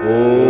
Oh.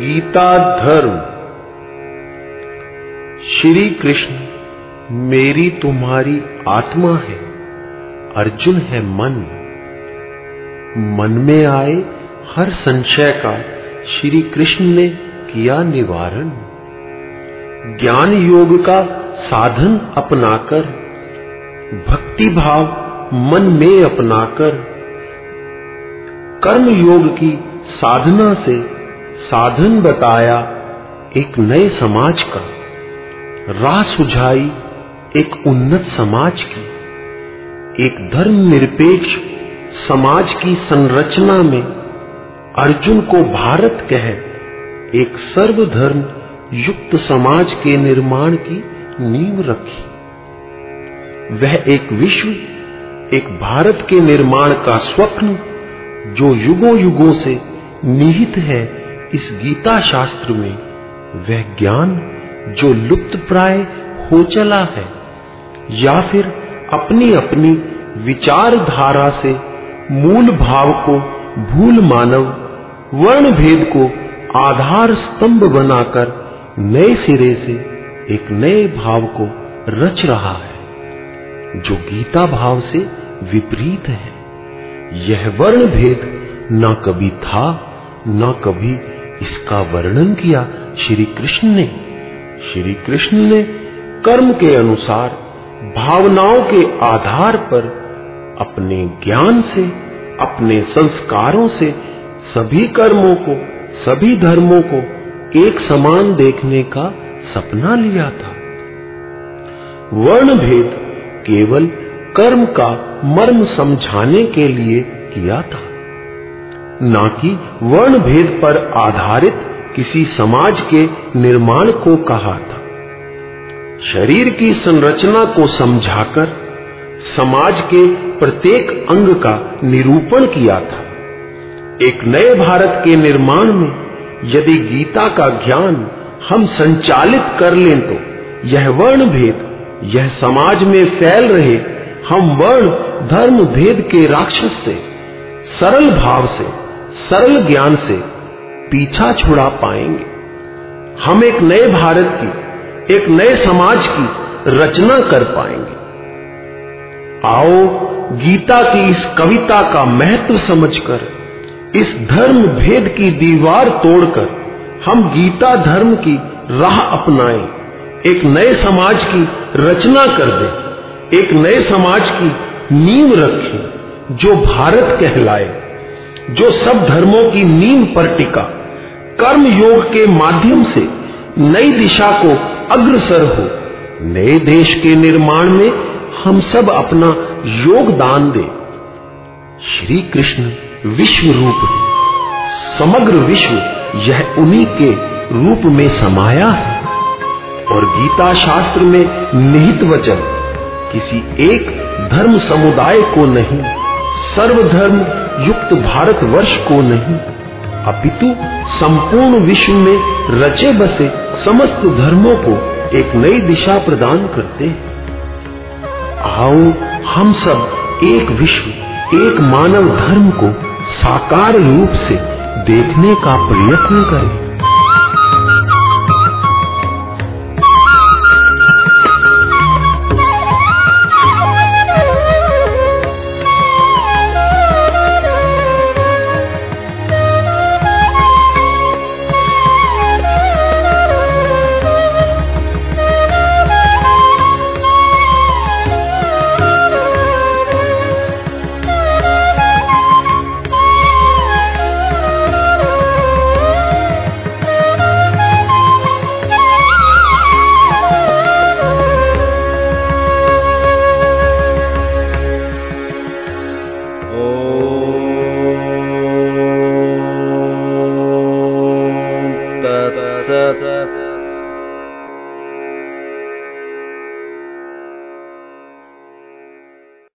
Gita धर्म। श्री कृष्ण, मेरी तुम्हारी आत्मा है, अर्जुन है मन। मन में आए हर संशय का श्री कृष्ण ने किया निवारण। ज्ञान योग का साधन अपनाकर, भक्ति भाव मन में अपनाकर, कर्म योग की साधना से साधन बताया, एक नए समाज का। राह सुझाई एक उन्नत समाज की। एक धर्म निरपेक्ष समाज की संरचना में अर्जुन को भारत कह एक सर्वधर्म युक्त समाज के निर्माण की नींव रखी। वह एक विश्व, एक भारत के निर्माण का स्वप्न जो युगों युगों से निहित है इस गीता शास्त्र में वह ज्ञान जो लुप्त प्राय हो चला है, या फिर अपनी अपनी विचारधारा से मूल भाव को भूल मानव वर्ण भेद को आधार स्तंभ बनाकर नए सिरे से एक नए भाव को रच रहा है, जो गीता भाव से विपरीत है। यह वर्ण भेद न कभी था, न कभी इसका वर्णन किया श्री कृष्ण ने। श्री कृष्ण ने कर्म के अनुसार, भावनाओं के आधार पर, अपने ज्ञान से, अपने संस्कारों से, सभी कर्मों को, सभी धर्मों को एक समान देखने का सपना लिया था। वर्ण भेद केवल कर्म का मर्म समझाने के लिए किया था। ना कि वर्ण भेद पर आधारित किसी समाज के निर्माण को कहा था। शरीर की संरचना को समझाकर समाज के प्रत्येक अंग का निरूपण किया था। एक नए भारत के निर्माण में यदि गीता का ज्ञान हम संचालित कर लें तो यह वर्ण भेद यह समाज में फैल रहे हम वर्ण धर्म भेद के राक्षस से, सरल भाव से सरल ज्ञान से पीछा छुड़ा पाएँगे। हम एक नए भारत की, एक नए समाज की रचना कर पाएँगे। आओ गीता की इस कविता का महत्व समझकर, इस धर्म भेद की दीवार तोड़कर, हम गीता धर्म की राह अपनाएँ। एक नए समाज की रचना कर दें। एक नए समाज की नींव रखें, जो भारत कहलाए। जो सब धर्मों की नींव पर टिका कर्म योग के माध्यम से नई दिशा को अग्रसर हो, नए देश के निर्माण में हम सब अपना योगदान दें। श्री कृष्ण विश्व रूप है। समग्र विश्व यह उन्हीं के रूप में समाया है। और गीता शास्त्र में निहित वचन, किसी एक धर्म समुदाय को नहीं, सर्वधर्म युक्त भारतवर्ष को नहीं, अपितु संपूर्ण विश्व में रचे बसे समस्त धर्मों को एक नई दिशा प्रदान करते आओ, हम सब एक विश्व, एक मानव धर्म को साकार रूप से देखने का प्रयत्न करें। स